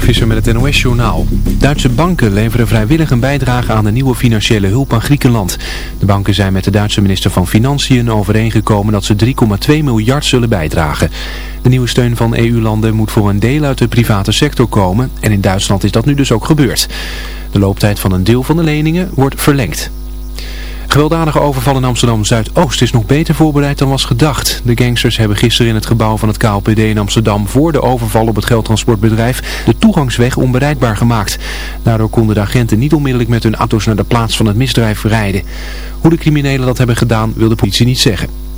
Mark Visser met het NOS-journaal. Duitse banken leveren vrijwillig een bijdrage aan de nieuwe financiële hulp aan Griekenland. De banken zijn met de Duitse minister van Financiën overeengekomen dat ze 3,2 miljard zullen bijdragen. De nieuwe steun van EU-landen moet voor een deel uit de private sector komen en in Duitsland is dat nu dus ook gebeurd. De looptijd van een deel van de leningen wordt verlengd. Gewelddadige overval in Amsterdam-Zuidoost is nog beter voorbereid dan was gedacht. De gangsters hebben gisteren in het gebouw van het KLPD in Amsterdam voor de overval op het geldtransportbedrijf de toegangsweg onbereikbaar gemaakt. Daardoor konden de agenten niet onmiddellijk met hun auto's naar de plaats van het misdrijf rijden. Hoe de criminelen dat hebben gedaan wil de politie niet zeggen.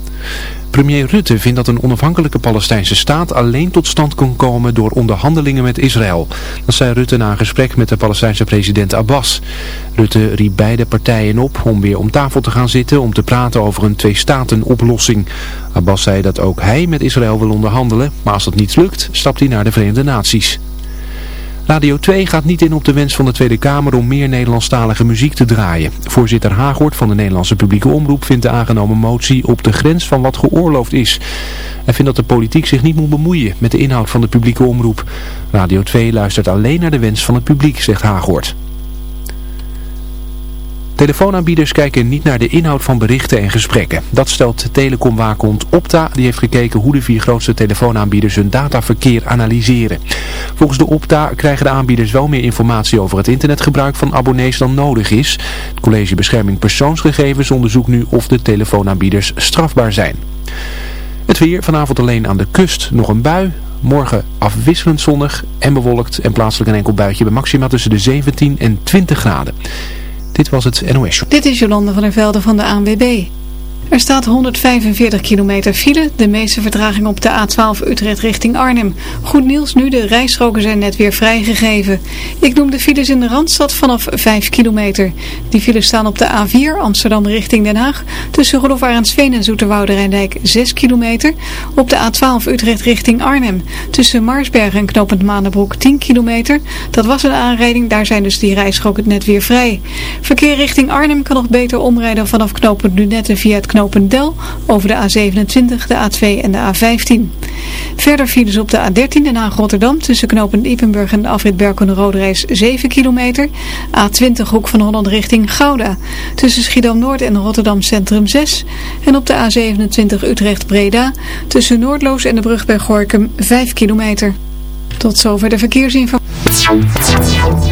Premier Rutte vindt dat een onafhankelijke Palestijnse staat alleen tot stand kan komen door onderhandelingen met Israël. Dat zei Rutte na een gesprek met de Palestijnse president Abbas. Rutte riep beide partijen op om weer om tafel te gaan zitten om te praten over een twee-staten-oplossing. Abbas zei dat ook hij met Israël wil onderhandelen, maar als dat niet lukt, stapt hij naar de Verenigde Naties. Radio 2 gaat niet in op de wens van de Tweede Kamer om meer Nederlandstalige muziek te draaien. Voorzitter Hagort van de Nederlandse publieke omroep vindt de aangenomen motie op de grens van wat geoorloofd is. Hij vindt dat de politiek zich niet moet bemoeien met de inhoud van de publieke omroep. Radio 2 luistert alleen naar de wens van het publiek, zegt Hagort. Telefoonaanbieders kijken niet naar de inhoud van berichten en gesprekken. Dat stelt telecomwaakhond Opta. Die heeft gekeken hoe de vier grootste telefoonaanbieders hun dataverkeer analyseren. Volgens de Opta krijgen de aanbieders wel meer informatie over het internetgebruik van abonnees dan nodig is. Het College Bescherming Persoonsgegevens onderzoekt nu of de telefoonaanbieders strafbaar zijn. Het weer vanavond alleen aan de kust nog een bui. Morgen afwisselend zonnig en bewolkt en plaatselijk een enkel buitje bij maxima tussen de 17 en 20 graden. Dit was het NOS Dit is Jolande van der Velde van de ANWB. Er staat 145 kilometer file, de meeste vertraging op de A12 Utrecht richting Arnhem. Goed nieuws nu, de rijstroken zijn net weer vrijgegeven. Ik noem de files in de Randstad vanaf 5 kilometer. Die files staan op de A4 Amsterdam richting Den Haag, tussen Rolof Arendsveen en Zoeterwoude Rijndijk 6 kilometer. Op de A12 Utrecht richting Arnhem, tussen Marsbergen en Knopend Maandenbroek 10 kilometer. Dat was een aanrijding, daar zijn dus die rijstroken net weer vrij. Verkeer richting Arnhem kan nog beter omrijden vanaf Knopend Lunette via het Over de A27, de A2 en de A15. Verder files op de A13 Den Haag-Rotterdam tussen knooppunt Ippenburg en afrit Berken Roderijs 7 kilometer. A20 Hoek van Holland richting Gouda tussen Schiedam-Noord en Rotterdam Centrum 6. En op de A27 Utrecht-Breda tussen Noordloos en de brug bij Gorkum 5 kilometer. Tot zover de verkeersinformatie.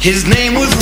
His name was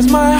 was my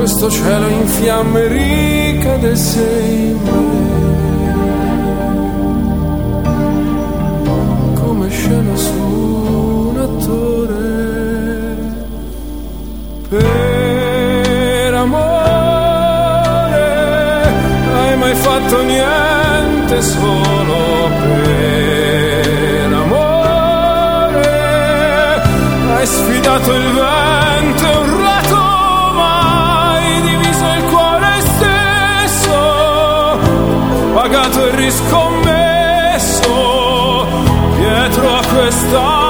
questo cielo in fiamme ricadesse in me come scena su un attore. Per amore hai mai fatto niente solo per amore? Hai sfidato il vento discommesso dietro a questa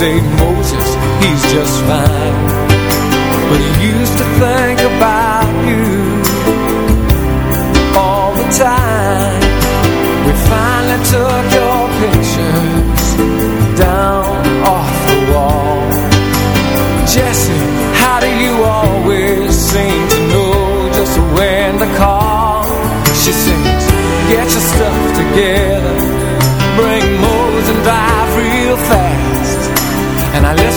say Moses, he's just fine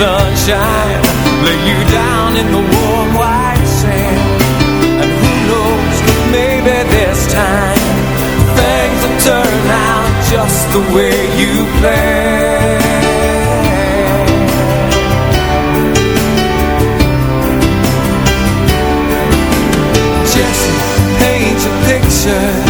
sunshine, lay you down in the warm white sand. And who knows, maybe this time things will turn out just the way you planned. Jesse, paint your pictures